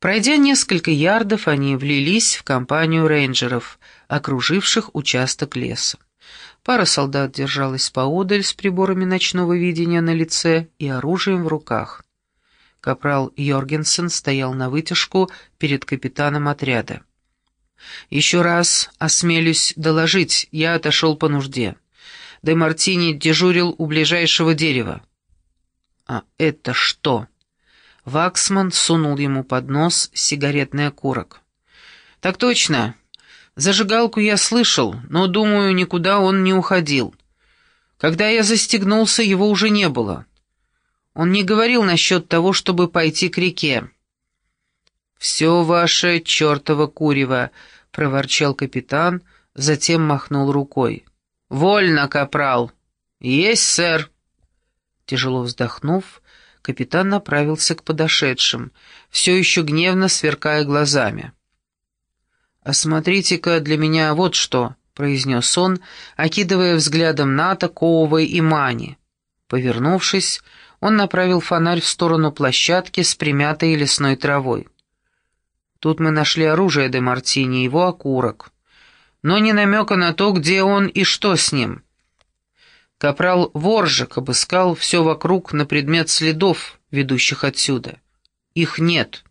Пройдя несколько ярдов, они влились в компанию рейнджеров, окруживших участок леса. Пара солдат держалась поодаль с приборами ночного видения на лице и оружием в руках. Капрал Йоргенсен стоял на вытяжку перед капитаном отряда. «Еще раз осмелюсь доложить, я отошел по нужде. Де Мартини дежурил у ближайшего дерева». «А это что?» Ваксман сунул ему под нос сигаретный окурок. «Так точно. Зажигалку я слышал, но, думаю, никуда он не уходил. Когда я застегнулся, его уже не было. Он не говорил насчет того, чтобы пойти к реке». «Все ваше чертово курево», — проворчал капитан, затем махнул рукой. «Вольно, капрал!» «Есть, сэр!» Тяжело вздохнув, капитан направился к подошедшим, все еще гневно сверкая глазами. «Осмотрите-ка для меня вот что», — произнес он, окидывая взглядом Ната, Коувой и Мани. Повернувшись, он направил фонарь в сторону площадки с примятой лесной травой. Тут мы нашли оружие де Мартини, его окурок. Но ни намека на то, где он и что с ним. Капрал Воржик обыскал все вокруг на предмет следов, ведущих отсюда. Их нет.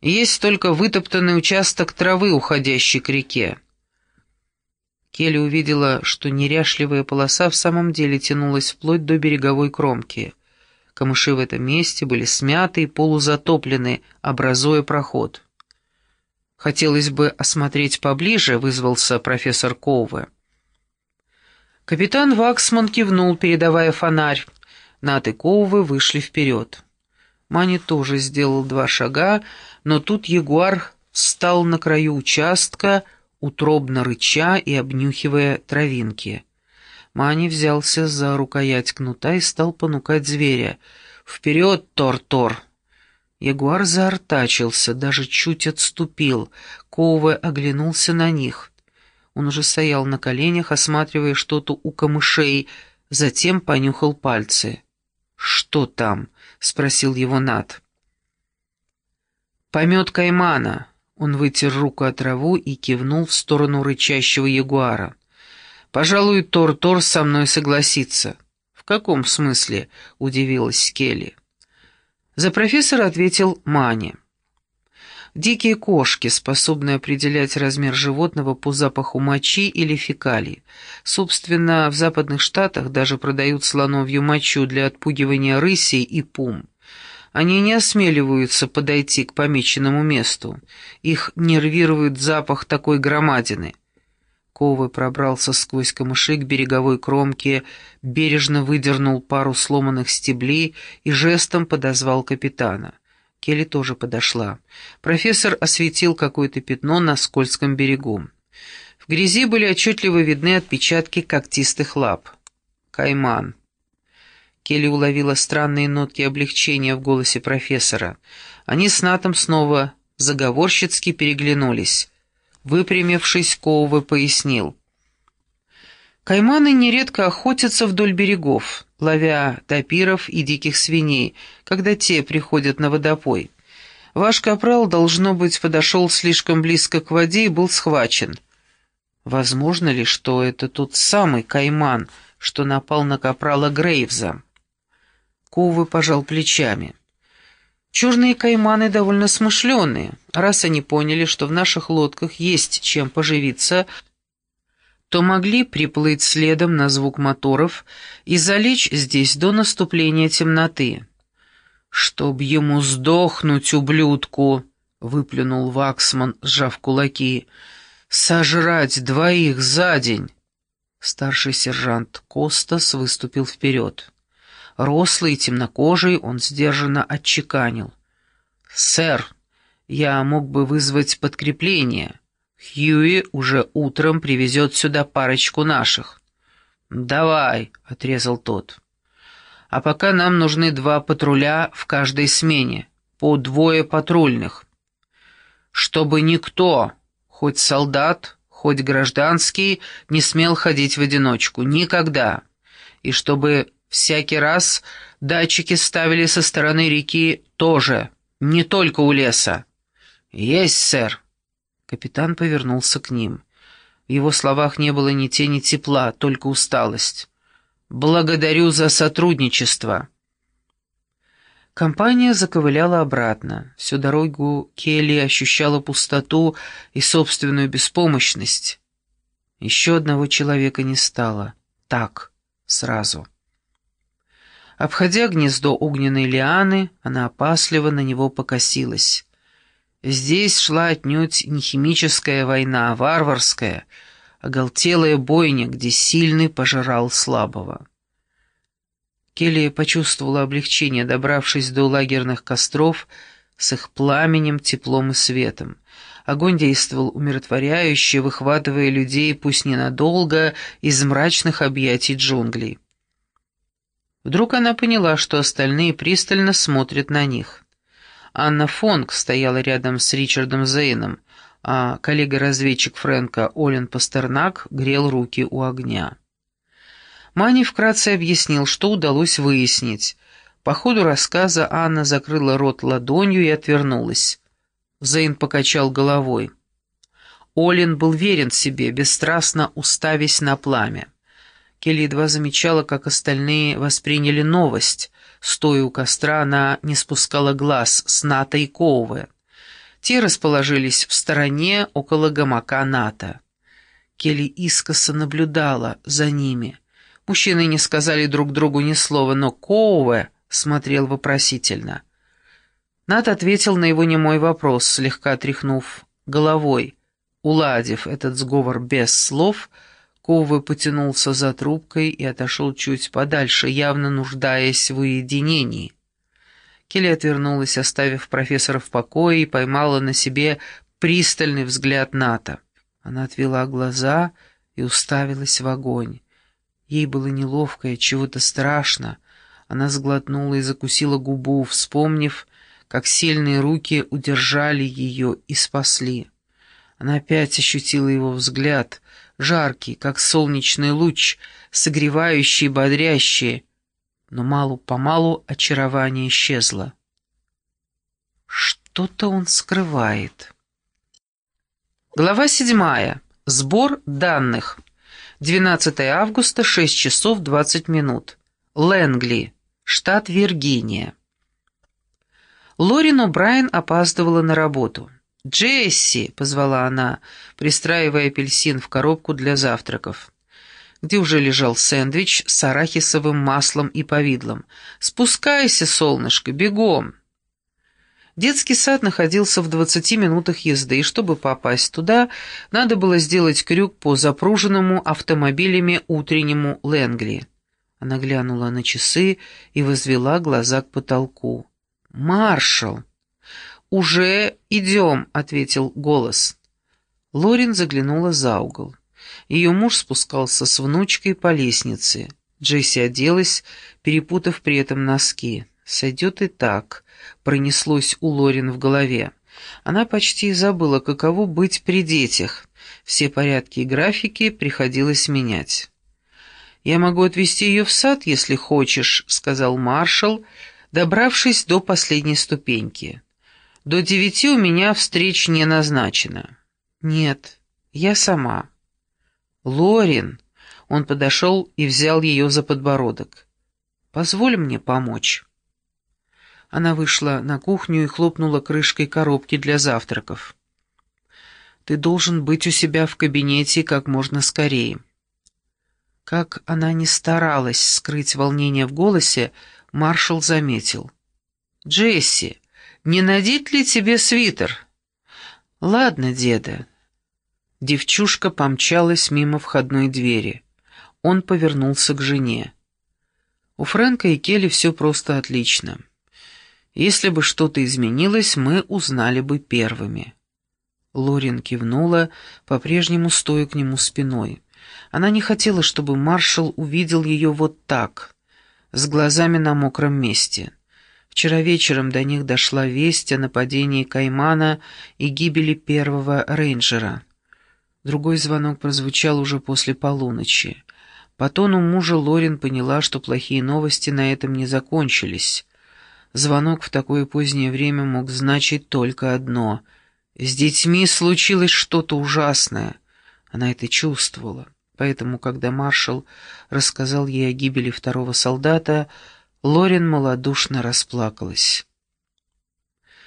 Есть только вытоптанный участок травы, уходящий к реке. Келли увидела, что неряшливая полоса в самом деле тянулась вплоть до береговой кромки. Камыши в этом месте были смяты и полузатоплены, образуя проход. «Хотелось бы осмотреть поближе», — вызвался профессор Коуве. Капитан Ваксман кивнул, передавая фонарь. Нат и Коуве вышли вперед. Мани тоже сделал два шага, но тут ягуар встал на краю участка, утробно рыча и обнюхивая травинки. Мани взялся за рукоять кнута и стал понукать зверя. «Вперед, Тор-Тор!» Ягуар заортачился, даже чуть отступил. Коуве оглянулся на них. Он уже стоял на коленях, осматривая что-то у камышей, затем понюхал пальцы. «Что там?» — спросил его Нат. «Помет каймана». Он вытер руку от траву и кивнул в сторону рычащего ягуара. «Пожалуй, Тор-Тор со мной согласится». «В каком смысле?» — удивилась Келли. За профессора ответил Мани. Дикие кошки, способные определять размер животного по запаху мочи или фекалий. Собственно, в западных штатах даже продают слоновью мочу для отпугивания рысей и пум. Они не осмеливаются подойти к помеченному месту. Их нервирует запах такой громадины. Ковы пробрался сквозь камыши к береговой кромке, бережно выдернул пару сломанных стеблей и жестом подозвал капитана. Келли тоже подошла. Профессор осветил какое-то пятно на скользком берегу. В грязи были отчетливо видны отпечатки когтистых лап. «Кайман». Келли уловила странные нотки облегчения в голосе профессора. Они с Натом снова заговорщицки переглянулись. Выпрямившись, Коуве пояснил. Кайманы нередко охотятся вдоль берегов, ловя тапиров и диких свиней, когда те приходят на водопой. Ваш капрал, должно быть, подошел слишком близко к воде и был схвачен. Возможно ли, что это тот самый кайман, что напал на капрала Грейвза? Ковы пожал плечами. Черные кайманы довольно смышленые. Раз они поняли, что в наших лодках есть чем поживиться, то могли приплыть следом на звук моторов и залечь здесь до наступления темноты. «Чтоб ему сдохнуть, ублюдку!» — выплюнул Ваксман, сжав кулаки. «Сожрать двоих за день!» Старший сержант Костас выступил вперед. Рослый и темнокожий, он сдержанно отчеканил. «Сэр, я мог бы вызвать подкрепление. Хьюи уже утром привезет сюда парочку наших». «Давай», — отрезал тот. «А пока нам нужны два патруля в каждой смене, по двое патрульных. Чтобы никто, хоть солдат, хоть гражданский, не смел ходить в одиночку. Никогда. И чтобы Всякий раз датчики ставили со стороны реки тоже. «Не только у леса». «Есть, сэр». Капитан повернулся к ним. В его словах не было ни тени тепла, только усталость. «Благодарю за сотрудничество». Компания заковыляла обратно. Всю дорогу Келли ощущала пустоту и собственную беспомощность. Еще одного человека не стало. Так, сразу. Обходя гнездо огненной лианы, она опасливо на него покосилась. Здесь шла отнюдь не химическая война, а варварская, оголтелая бойня, где сильный пожирал слабого. Келли почувствовала облегчение, добравшись до лагерных костров с их пламенем, теплом и светом. Огонь действовал умиротворяюще, выхватывая людей, пусть ненадолго, из мрачных объятий джунглей. Вдруг она поняла, что остальные пристально смотрят на них. Анна Фонг стояла рядом с Ричардом Зейном, а коллега-разведчик Фрэнка Олен Пастернак грел руки у огня. Мани вкратце объяснил, что удалось выяснить. По ходу рассказа Анна закрыла рот ладонью и отвернулась. Зейн покачал головой. Олин был верен себе, бесстрастно уставясь на пламя. Келли едва замечала, как остальные восприняли новость. Стоя у костра, она не спускала глаз с Ната и Коуве. Те расположились в стороне около гамака Ната. Келли искоса наблюдала за ними — Мужчины не сказали друг другу ни слова, но Коуэ смотрел вопросительно. Нат ответил на его немой вопрос, слегка тряхнув головой. Уладив этот сговор без слов, Коуэ потянулся за трубкой и отошел чуть подальше, явно нуждаясь в уединении. Келли отвернулась, оставив профессора в покое, и поймала на себе пристальный взгляд Ната. Она отвела глаза и уставилась в огонь. Ей было неловко и чего-то страшно. Она сглотнула и закусила губу, вспомнив, как сильные руки удержали ее и спасли. Она опять ощутила его взгляд, жаркий, как солнечный луч, согревающий бодрящий, но малу-помалу очарование исчезло. Что-то он скрывает. Глава седьмая. Сбор данных. 12 августа, 6 часов 20 минут. Лэнгли, штат Виргиния. Лорин О'Брайен опаздывала на работу. «Джесси!» — позвала она, пристраивая апельсин в коробку для завтраков, где уже лежал сэндвич с арахисовым маслом и повидлом. «Спускайся, солнышко, бегом!» Детский сад находился в 20 минутах езды, и чтобы попасть туда, надо было сделать крюк по запруженному автомобилями утреннему Лэнгли. Она глянула на часы и возвела глаза к потолку. «Маршал!» «Уже идем», — ответил голос. Лорин заглянула за угол. Ее муж спускался с внучкой по лестнице. Джесси оделась, перепутав при этом носки. «Сойдет и так», пронеслось у Лорин в голове. Она почти забыла, каково быть при детях. Все порядки и графики приходилось менять. «Я могу отвезти ее в сад, если хочешь», — сказал маршал, добравшись до последней ступеньки. «До девяти у меня встреч не назначено». «Нет, я сама». «Лорин», — он подошел и взял ее за подбородок. «Позволь мне помочь». Она вышла на кухню и хлопнула крышкой коробки для завтраков. «Ты должен быть у себя в кабинете как можно скорее». Как она не старалась скрыть волнение в голосе, маршал заметил. «Джесси, не надеть ли тебе свитер?» «Ладно, деда». Девчушка помчалась мимо входной двери. Он повернулся к жене. У Фрэнка и Келли все просто отлично. Если бы что-то изменилось, мы узнали бы первыми». Лорин кивнула, по-прежнему стоя к нему спиной. Она не хотела, чтобы маршал увидел ее вот так, с глазами на мокром месте. Вчера вечером до них дошла весть о нападении Каймана и гибели первого рейнджера. Другой звонок прозвучал уже после полуночи. По тону мужа Лорин поняла, что плохие новости на этом не закончились. Звонок в такое позднее время мог значить только одно — с детьми случилось что-то ужасное. Она это чувствовала. Поэтому, когда маршал рассказал ей о гибели второго солдата, Лорин малодушно расплакалась.